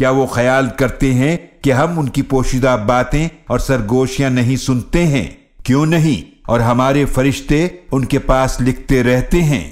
کیا وہ خیال کرتے ہیں کہ ہم ان کی پوشیدہ باتیں اور سرگوشیاں نہیں سنتے ہیں؟ کیوں نہیں؟ اور ہمارے فرشتے ان کے پاس لکھتے رہتے ہیں۔